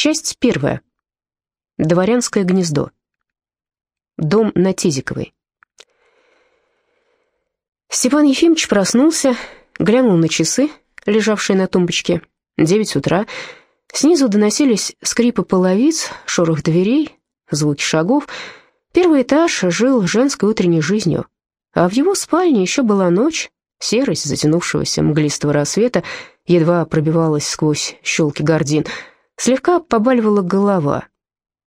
Часть первая. Дворянское гнездо. Дом на Тизиковой. Степан Ефимович проснулся, глянул на часы, лежавшие на тумбочке. Девять утра. Снизу доносились скрипы половиц, шорох дверей, звуки шагов. Первый этаж жил женской утренней жизнью. А в его спальне еще была ночь, серость затянувшегося мглистого рассвета едва пробивалась сквозь щелки гордин — Слегка побаливала голова.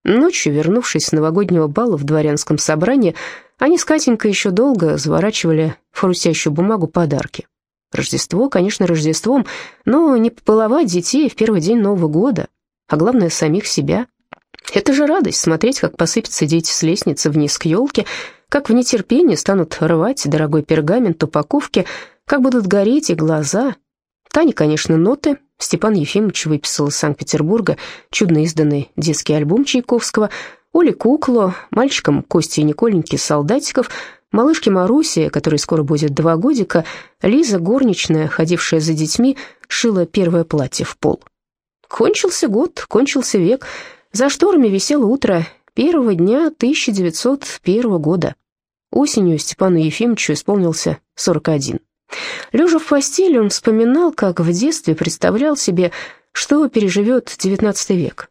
Ночью, вернувшись с новогоднего бала в дворянском собрании, они с Катенькой еще долго заворачивали в хрустящую бумагу подарки. Рождество, конечно, Рождеством, но не побаловать детей в первый день Нового года, а главное, самих себя. Это же радость смотреть, как посыпятся дети с лестницы вниз к елке, как в нетерпении станут рвать дорогой пергамент упаковки, как будут гореть и глаза. Таня, конечно, ноты, Степан Ефимович выписал из Санкт-Петербурга чудно изданный детский альбом Чайковского, Оле куклу, мальчикам Кости и Николеньки солдатиков, малышке Марусе, которой скоро будет два годика, Лиза, горничная, ходившая за детьми, шила первое платье в пол. Кончился год, кончился век. За шторами висело утро первого дня 1901 года. Осенью Степану Ефимовичу исполнился 41. Лежа в постели, он вспоминал, как в детстве представлял себе, что переживет XIX век.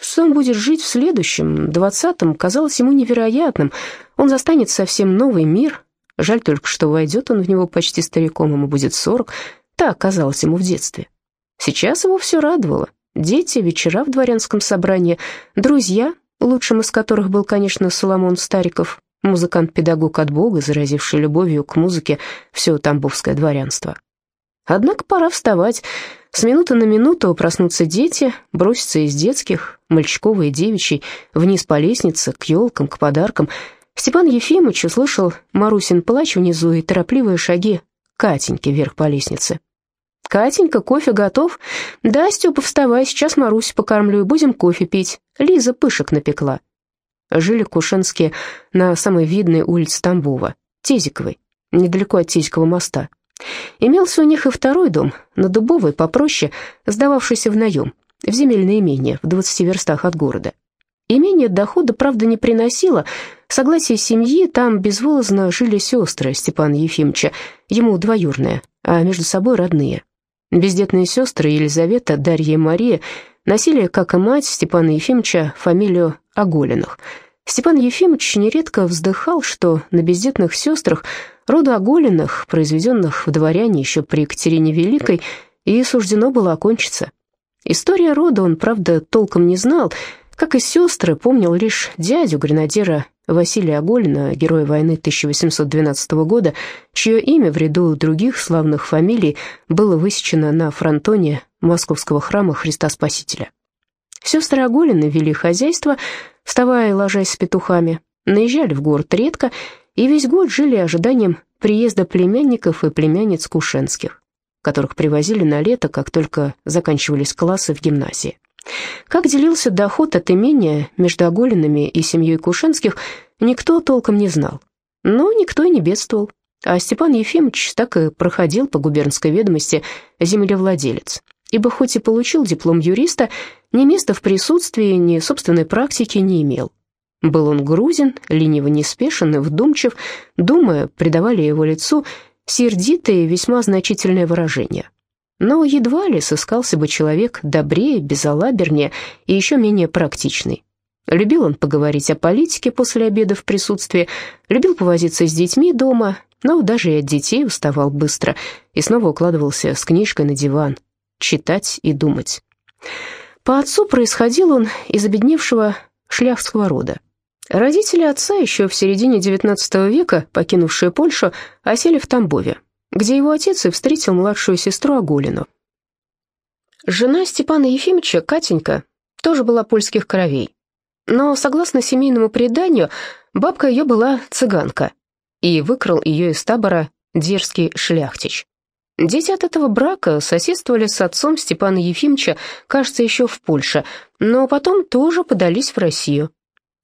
Что он будет жить в следующем, двадцатом, казалось ему невероятным. Он застанет совсем новый мир. Жаль только, что войдет он в него почти стариком, ему будет сорок. Так казалось ему в детстве. Сейчас его все радовало. Дети, вечера в дворянском собрании, друзья, лучшим из которых был, конечно, Соломон Стариков, музыкант-педагог от Бога, заразивший любовью к музыке все тамбовское дворянство. Однако пора вставать. С минуты на минуту проснутся дети, бросятся из детских, мальчиковой и девичьей, вниз по лестнице, к елкам, к подаркам. Степан Ефимович услышал Марусин плач внизу и торопливые шаги Катеньки вверх по лестнице. «Катенька, кофе готов?» «Да, Степа, вставай, сейчас Марусю покормлю и будем кофе пить. Лиза пышек напекла» жили Кушенские на самой видной улице Тамбова, Тезиковой, недалеко от Тезикова моста. Имелся у них и второй дом, на Дубовой, попроще, сдававшийся в наем, в земельное имение в 20 верстах от города. Имение дохода, правда, не приносило. Согласие семьи там безволозно жили сестры Степана Ефимовича, ему двоюрные, а между собой родные. Бездетные сестры Елизавета, Дарья и Мария носили, как и мать Степана Ефимовича, фамилию Оголиных. Степан Ефимович нередко вздыхал, что на бездетных сестрах рода Оголиных, произведенных в дворяне еще при Екатерине Великой, и суждено было окончиться. История рода он, правда, толком не знал, как и сестры, помнил лишь дядю гренадера Василия Оголина, героя войны 1812 года, чье имя в ряду других славных фамилий было высечено на фронтоне Московского храма Христа Спасителя. Сестры Оголины вели хозяйство, вставая и ложась с петухами, наезжали в город редко и весь год жили ожиданием приезда племянников и племянниц Кушенских, которых привозили на лето, как только заканчивались классы в гимназии. Как делился доход от имения между Оголинами и семьей Кушенских, никто толком не знал. Но никто и не бедствовал. А Степан Ефимович так и проходил по губернской ведомости землевладелец, ибо хоть и получил диплом юриста, ни места в присутствии, ни собственной практики не имел. Был он грузин, лениво неспешен и вдумчив, думая, придавали его лицу сердитое и весьма значительное выражение. Но едва ли сыскался бы человек добрее, безалабернее и еще менее практичный. Любил он поговорить о политике после обеда в присутствии, любил повозиться с детьми дома, но даже и от детей уставал быстро и снова укладывался с книжкой на диван, читать и думать. По отцу происходил он из обедневшего шляхтского рода. Родители отца еще в середине XIX века, покинувшие Польшу, осели в Тамбове, где его отец и встретил младшую сестру Оголину. Жена Степана Ефимовича, Катенька, тоже была польских кровей. Но, согласно семейному преданию, бабка ее была цыганка, и выкрал ее из табора дерзкий шляхтич. Дети от этого брака соседствовали с отцом Степана Ефимовича, кажется, еще в Польше, но потом тоже подались в Россию.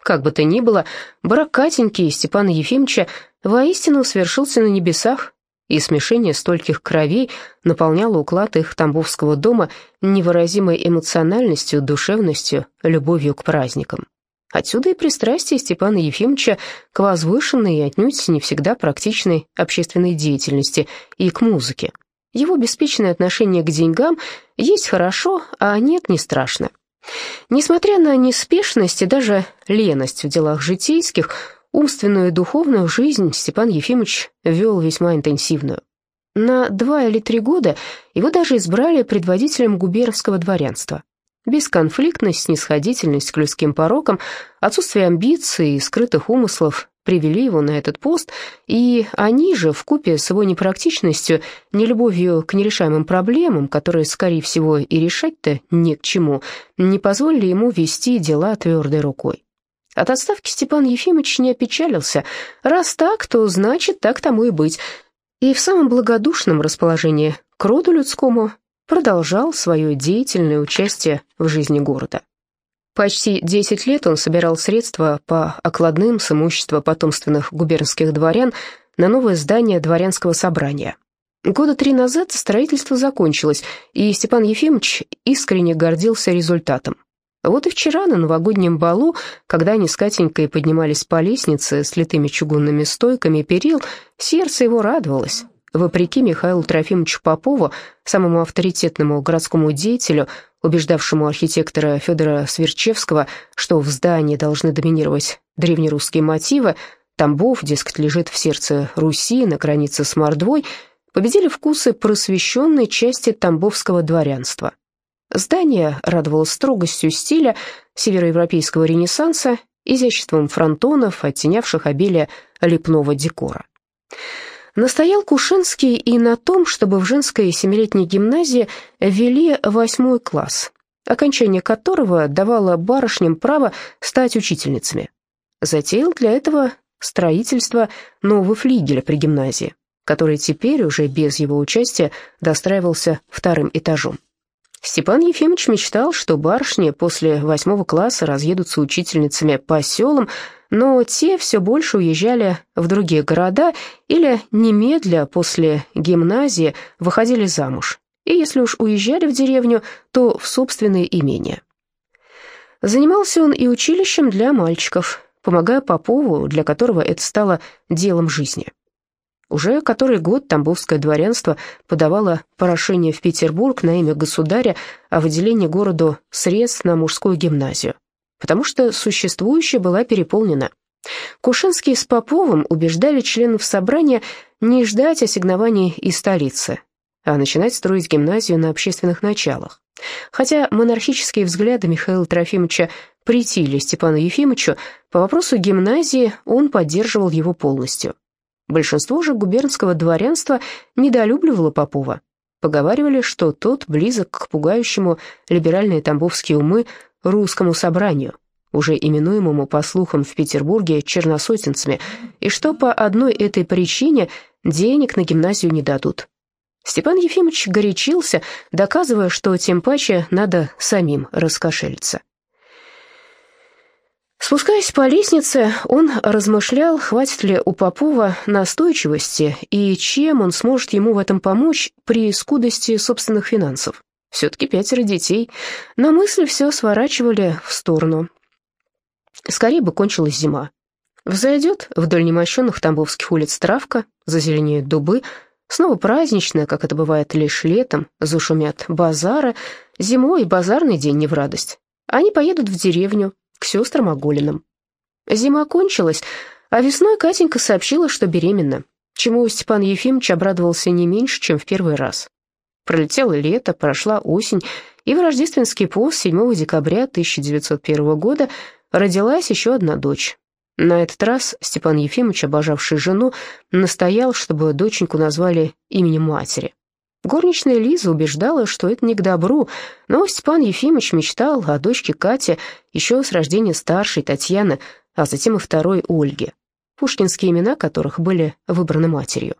Как бы то ни было, брак Катеньки и Степана Ефимовича воистину свершился на небесах. и смешение стольких кровей наполняло уклад их тамбовского дома невыразимой эмоциональностью, душевностью, любовью к праздникам. Отсюда и пристрастие Степана Ефимовича к возвышенной и отнюдь не всегда практичной общественной деятельности и к музыке. Его беспечное отношение к деньгам есть хорошо, а нет не страшно. Несмотря на неспешность и даже леность в делах житейских, умственную и духовную жизнь Степан Ефимович вел весьма интенсивную. На два или три года его даже избрали предводителем губернского дворянства. Бесконфликтность, снисходительность к людским порокам, отсутствие амбиций и скрытых умыслов привели его на этот пост, и они же, вкупе с его непрактичностью, нелюбовью к нерешаемым проблемам, которые, скорее всего, и решать-то не к чему, не позволили ему вести дела твердой рукой. От отставки Степан Ефимович не опечалился. Раз так, то значит, так тому и быть. И в самом благодушном расположении к роду людскому продолжал свое деятельное участие в жизни города. Почти 10 лет он собирал средства по окладным с имущества потомственных губернских дворян на новое здание дворянского собрания. Года три назад строительство закончилось, и Степан Ефимович искренне гордился результатом. Вот и вчера на новогоднем балу, когда они с Катенькой поднимались по лестнице с литыми чугунными стойками перил, сердце его радовалось. Вопреки Михаилу Трофимовичу Попову, самому авторитетному городскому деятелю, убеждавшему архитектора Федора Сверчевского, что в здании должны доминировать древнерусские мотивы, Тамбов, дескать, лежит в сердце Руси, на границе с Мордвой, победили вкусы просвещенной части тамбовского дворянства. Здание радовало строгостью стиля североевропейского ренессанса, изяществом фронтонов, оттенявших обилие лепного декора. Настоял Кушинский и на том, чтобы в женской семилетней гимназии ввели восьмой класс, окончание которого давало барышням право стать учительницами. Затеял для этого строительство нового флигеля при гимназии, который теперь уже без его участия достраивался вторым этажом. Степан Ефимович мечтал, что барышни после восьмого класса разъедутся учительницами по селам, но те все больше уезжали в другие города или немедля после гимназии выходили замуж, и если уж уезжали в деревню, то в собственные имения. Занимался он и училищем для мальчиков, помогая Попову, для которого это стало делом жизни. Уже который год Тамбовское дворянство подавало прошение в Петербург на имя государя о выделении городу средств на мужскую гимназию потому что существующая была переполнена. Кушинский с Поповым убеждали членов собрания не ждать ассигнований из столицы, а начинать строить гимназию на общественных началах. Хотя монархические взгляды Михаила Трофимовича претили Степану Ефимовичу, по вопросу гимназии он поддерживал его полностью. Большинство же губернского дворянства недолюбливало Попова. Поговаривали, что тот близок к пугающему либеральные тамбовские умы русскому собранию, уже именуемому по слухам в Петербурге черносотенцами, и что по одной этой причине денег на гимназию не дадут. Степан Ефимович горячился, доказывая, что тем паче надо самим раскошелиться. Спускаясь по лестнице, он размышлял, хватит ли у Попова настойчивости и чем он сможет ему в этом помочь при скудости собственных финансов. Все-таки пятеро детей. На мысли все сворачивали в сторону. Скорее бы кончилась зима. Взойдет вдоль немощенных тамбовских улиц травка, зазеленеют дубы, снова празднично, как это бывает лишь летом, зашумят базары, зимой базарный день не в радость. Они поедут в деревню, к сестрам Оголиным. Зима кончилась, а весной Катенька сообщила, что беременна, чему Степан Ефимович обрадовался не меньше, чем в первый раз. Пролетело лето, прошла осень, и в рождественский пост 7 декабря 1901 года родилась еще одна дочь. На этот раз Степан Ефимович, обожавший жену, настоял, чтобы доченьку назвали именем матери. Горничная Лиза убеждала, что это не к добру, но Степан Ефимович мечтал о дочке Кате еще с рождения старшей Татьяны, а затем и второй Ольги, пушкинские имена которых были выбраны матерью.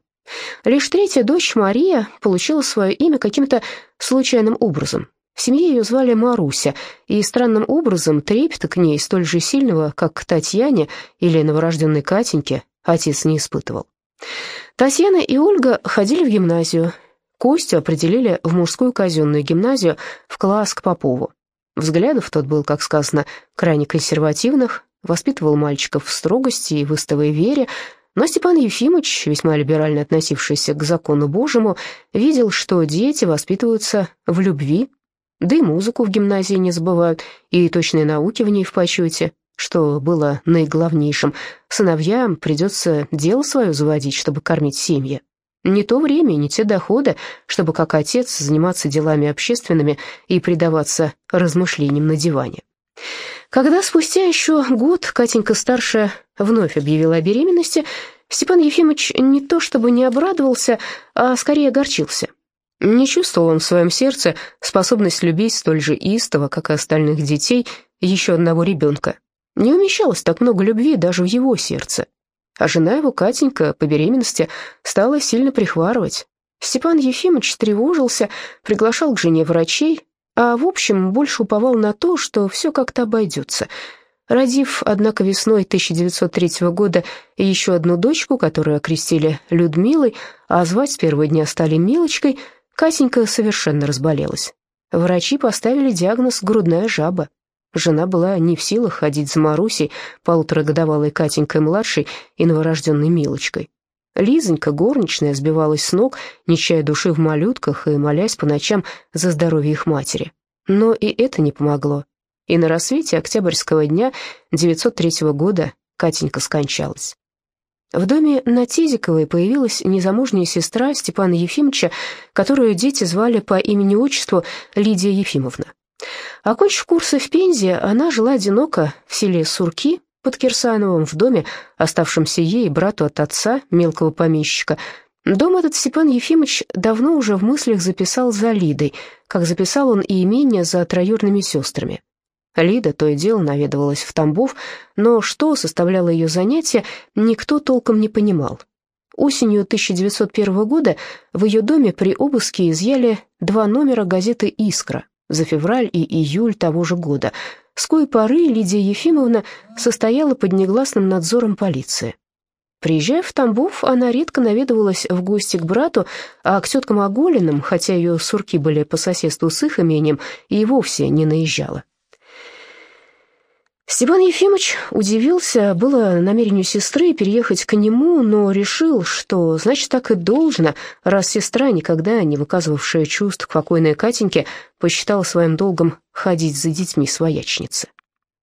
Лишь третья дочь Мария получила свое имя каким-то случайным образом. В семье ее звали Маруся, и странным образом трепета к ней столь же сильного, как к Татьяне или новорожденной Катеньке, отец не испытывал. Татьяна и Ольга ходили в гимназию. Костю определили в мужскую казенную гимназию в класс к Попову. Взглядов тот был, как сказано, крайне консервативных, воспитывал мальчиков в строгости и в истовой вере, но Степан Ефимович, весьма либерально относившийся к закону Божьему, видел, что дети воспитываются в любви, да и музыку в гимназии не забывают, и точные науки в ней в почете, что было наиглавнейшим. Сыновьям придется дело свое заводить, чтобы кормить семьи. Не то время не те доходы, чтобы как отец заниматься делами общественными и предаваться размышлениям на диване. Когда спустя еще год Катенька-старшая вновь объявила о беременности, Степан Ефимович не то чтобы не обрадовался, а скорее огорчился. Не чувствовал он в своем сердце способность любить столь же истово, как и остальных детей, еще одного ребенка. Не умещалось так много любви даже в его сердце. А жена его, Катенька, по беременности стала сильно прихварывать. Степан Ефимович тревожился, приглашал к жене врачей, а в общем больше уповал на то, что все как-то обойдется. Родив, однако, весной 1903 года еще одну дочку, которую окрестили Людмилой, а звать с первого дня стали Милочкой, Катенька совершенно разболелась. Врачи поставили диагноз «грудная жаба». Жена была не в силах ходить за Марусей, полуторагодовалой Катенькой-младшей и новорожденной Милочкой. Лизонька, горничная, сбивалась с ног, не чая души в малютках и молясь по ночам за здоровье их матери. Но и это не помогло. И на рассвете октябрьского дня 903 года Катенька скончалась. В доме на Тизиковой появилась незамужняя сестра Степана Ефимовича, которую дети звали по имени-отчеству Лидия Ефимовна. Окончив курсы в Пензе, она жила одиноко в селе Сурки под Кирсановым в доме, оставшемся ей брату от отца, мелкого помещика. Дом этот Степан Ефимович давно уже в мыслях записал за Лидой, как записал он и имение за троюрными сестрами. Лида то и дело наведывалась в Тамбов, но что составляло ее занятие, никто толком не понимал. Осенью 1901 года в ее доме при обыске изъяли два номера газеты «Искра», за февраль и июль того же года. С кой поры Лидия Ефимовна состояла под негласным надзором полиции. Приезжая в Тамбов, она редко наведывалась в гости к брату, а к теткам Оголиным, хотя ее сурки были по соседству с их имением, и вовсе не наезжала. Степан Ефимович удивился было намерению сестры переехать к нему, но решил, что значит так и должно, раз сестра, никогда не выказывавшая чувств к покойной Катеньке, посчитала своим долгом ходить за детьми своячницы.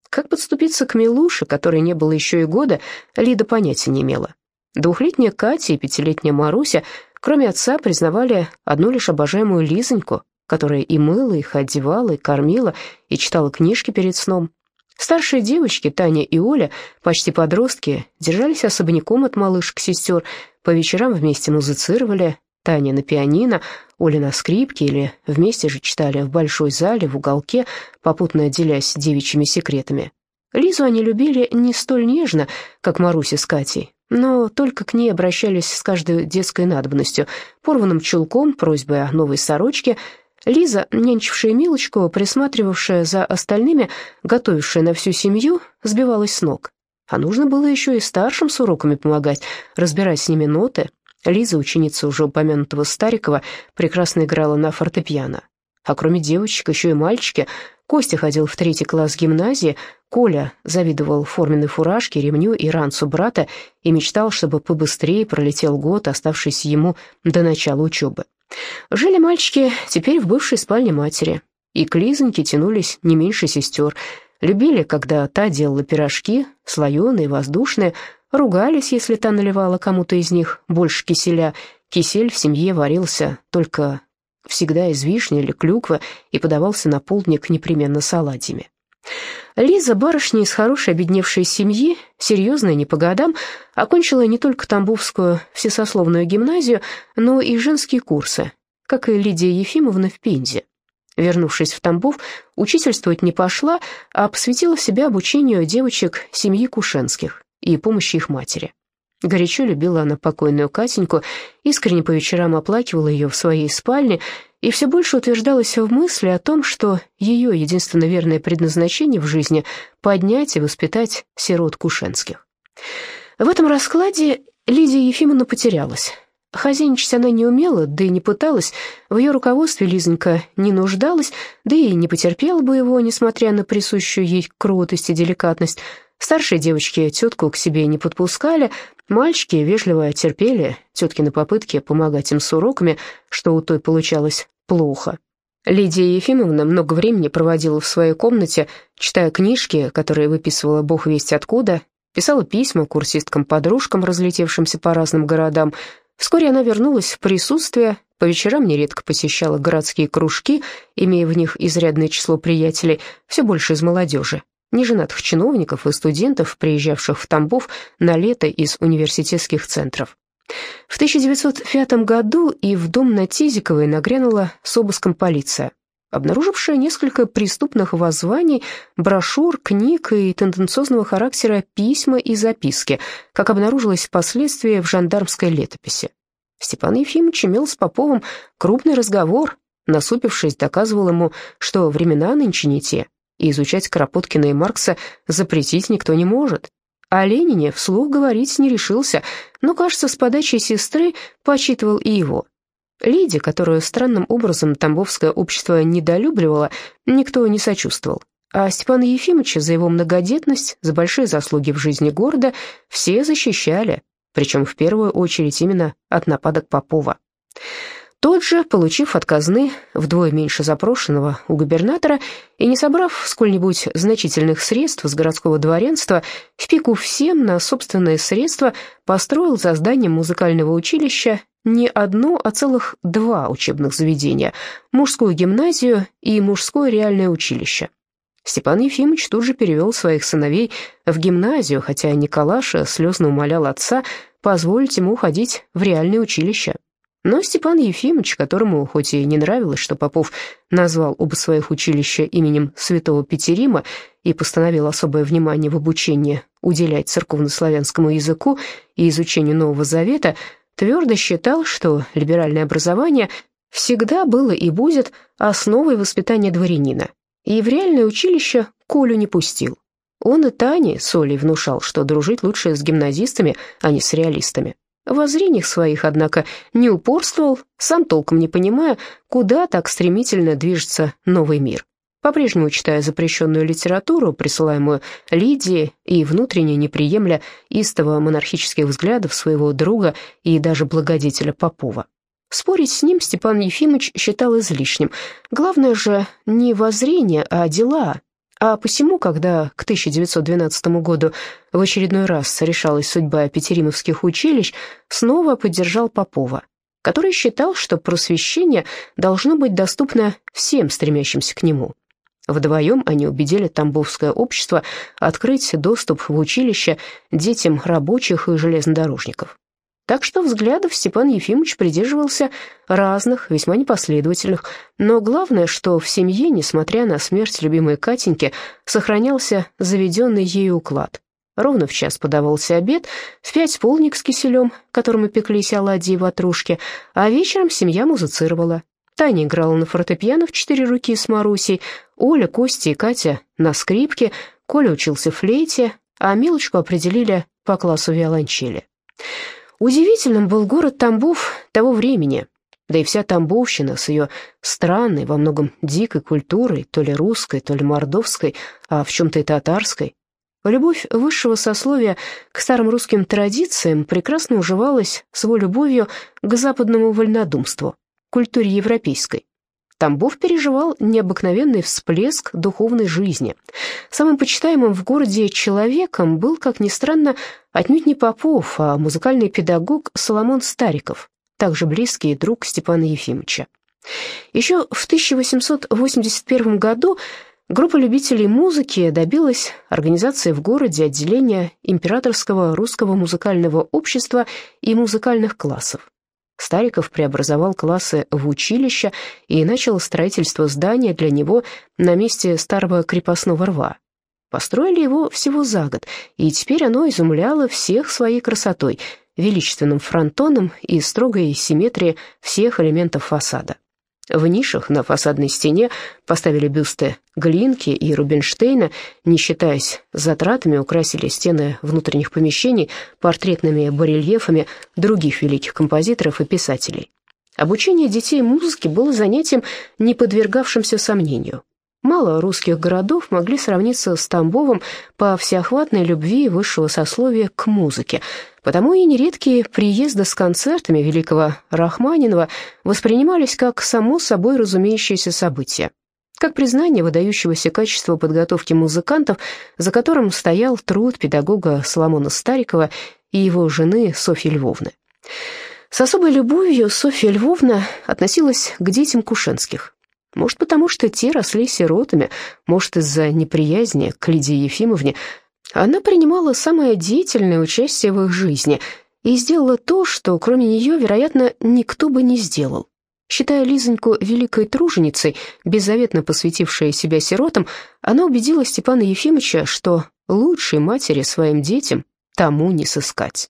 Как подступиться к Милуше, которой не было еще и года, Лида понятия не имела. Двухлетняя Катя и пятилетняя Маруся, кроме отца, признавали одну лишь обожаемую Лизоньку, которая и мыла их, одевала, и кормила, и читала книжки перед сном, Старшие девочки, Таня и Оля, почти подростки, держались особняком от малышек-сестер, по вечерам вместе музицировали, Таня на пианино, Оля на скрипке или вместе же читали в большой зале, в уголке, попутно отделяясь девичьими секретами. Лизу они любили не столь нежно, как Маруся с Катей, но только к ней обращались с каждой детской надобностью, порванным чулком, просьбой о новой сорочке – Лиза, нянчившая Милочку, присматривавшая за остальными, готовившая на всю семью, сбивалась с ног. А нужно было еще и старшим с уроками помогать, разбирать с ними ноты. Лиза, ученица уже упомянутого Старикова, прекрасно играла на фортепиано. А кроме девочек еще и мальчики. Костя ходил в третий класс гимназии, Коля завидовал форменной фуражке, ремню и ранцу брата и мечтал, чтобы побыстрее пролетел год, оставшийся ему до начала учебы. Жили мальчики теперь в бывшей спальне матери, и к Лизоньке тянулись не меньше сестер. Любили, когда та делала пирожки, слоеные, воздушные, ругались, если та наливала кому-то из них больше киселя. Кисель в семье варился только всегда из вишни или клюквы и подавался на полдник непременно с оладьями. Лиза, барышня из хорошей обедневшей семьи, серьезная не по годам, окончила не только Тамбовскую всесословную гимназию, но и женские курсы, как и Лидия Ефимовна в Пензе. Вернувшись в Тамбов, учительствовать не пошла, а посвятила себя обучению девочек семьи Кушенских и помощи их матери. Горячо любила она покойную Катеньку, искренне по вечерам оплакивала ее в своей спальне и все больше утверждалась в мысли о том, что ее единственно верное предназначение в жизни — поднять и воспитать сирот Кушенских. В этом раскладе Лидия Ефимовна потерялась. Хозяйничать она не умела, да и не пыталась. В ее руководстве Лизонька не нуждалась, да и не потерпела бы его, несмотря на присущую ей кротость и деликатность. Старшие девочки тетку к себе не подпускали, мальчики вежливо терпели теткины попытки помогать им с уроками, что у той получалось плохо. Лидия Ефимовна много времени проводила в своей комнате, читая книжки, которые выписывала бог весть откуда, писала письма курсисткам-подружкам, разлетевшимся по разным городам. Вскоре она вернулась в присутствие, по вечерам нередко посещала городские кружки, имея в них изрядное число приятелей, все больше из молодежи, неженатых чиновников и студентов, приезжавших в Тамбов на лето из университетских центров. В 1905 году и в дом на Тизиковой нагрянула с обыском полиция, обнаружившая несколько преступных воззваний, брошюр, книг и тенденциозного характера письма и записки, как обнаружилось впоследствии в жандармской летописи. Степан Ефимович имел с Поповым крупный разговор, насупившись, доказывал ему, что времена нынче не те, и изучать Кропоткина и Маркса запретить никто не может. О Ленине вслух говорить не решился, но, кажется, с подачей сестры почитывал и его. Лиде, которую странным образом Тамбовское общество недолюбливало, никто не сочувствовал. А Степана Ефимовича за его многодетность, за большие заслуги в жизни города все защищали, причем в первую очередь именно от нападок Попова. Тот же, получив от казны вдвое меньше запрошенного у губернатора и не собрав сколь-нибудь значительных средств с городского дворянства, в пику всем на собственные средства построил за зданием музыкального училища не одно, а целых два учебных заведения – мужскую гимназию и мужское реальное училище. Степан Ефимович тут же перевел своих сыновей в гимназию, хотя Николаша слезно умолял отца позволить ему ходить в реальное училище. Но Степан Ефимович, которому хоть и не нравилось, что Попов назвал оба своих училища именем святого Петерима и постановил особое внимание в обучении уделять церковнославянскому языку и изучению Нового Завета, твердо считал, что либеральное образование всегда было и будет основой воспитания дворянина, и в реальное училище Колю не пустил. Он и Тане с Олей внушал, что дружить лучше с гимназистами, а не с реалистами. В воззрениях своих, однако, не упорствовал, сам толком не понимая, куда так стремительно движется новый мир. По-прежнему читая запрещенную литературу, присылаемую Лидии, и внутренне не приемля истово монархических взглядов своего друга и даже благодетеля Попова. Спорить с ним Степан Ефимович считал излишним. Главное же не воззрение, а дела, а посему, когда к 1912 году в очередной раз решалась судьба петеримовских училищ, снова поддержал Попова, который считал, что просвещение должно быть доступно всем стремящимся к нему. Вдвоем они убедили Тамбовское общество открыть доступ в училище детям рабочих и железнодорожников. Так что взглядов Степан Ефимович придерживался разных, весьма непоследовательных, но главное, что в семье, несмотря на смерть любимой Катеньки, сохранялся заведенный ею уклад. Ровно в час подавался обед, в пять полник с киселем, которым пеклись оладьи и ватрушки, а вечером семья музицировала. Таня играла на фортепиано в четыре руки с Марусей, Оля, Костя и Катя на скрипке, Коля учился флейте, а Милочку определили по классу виолончели. Удивительным был город Тамбов того времени, да и вся Тамбовщина с ее странной, во многом дикой культурой, то ли русской, то ли мордовской, а в чем-то и татарской. Любовь высшего сословия к старым русским традициям прекрасно уживалась с его любовью к западному вольнодумству, культуре европейской. Тамбов переживал необыкновенный всплеск духовной жизни. Самым почитаемым в городе человеком был, как ни странно, отнюдь не Попов, а музыкальный педагог Соломон Стариков, также близкий друг Степана Ефимовича. Еще в 1881 году группа любителей музыки добилась организации в городе отделения Императорского русского музыкального общества и музыкальных классов. Стариков преобразовал классы в училище и начал строительство здания для него на месте старого крепостного рва. Построили его всего за год, и теперь оно изумляло всех своей красотой, величественным фронтоном и строгой симметрией всех элементов фасада. В нишах на фасадной стене поставили бюсты Глинки и Рубинштейна, не считаясь затратами, украсили стены внутренних помещений портретными барельефами других великих композиторов и писателей. Обучение детей музыке было занятием, не подвергавшимся сомнению. Мало русских городов могли сравниться с Тамбовом по всеохватной любви высшего сословия к музыке, потому и нередкие приезды с концертами великого Рахманинова воспринимались как само собой разумеющееся событие, как признание выдающегося качества подготовки музыкантов, за которым стоял труд педагога Соломона Старикова и его жены Софьи Львовны. С особой любовью Софья Львовна относилась к детям Кушенских. Может, потому что те росли сиротами, может, из-за неприязни к Лидии Ефимовне. Она принимала самое деятельное участие в их жизни и сделала то, что кроме нее, вероятно, никто бы не сделал. Считая Лизоньку великой труженицей, беззаветно посвятившей себя сиротам, она убедила Степана Ефимовича, что лучшей матери своим детям тому не сыскать.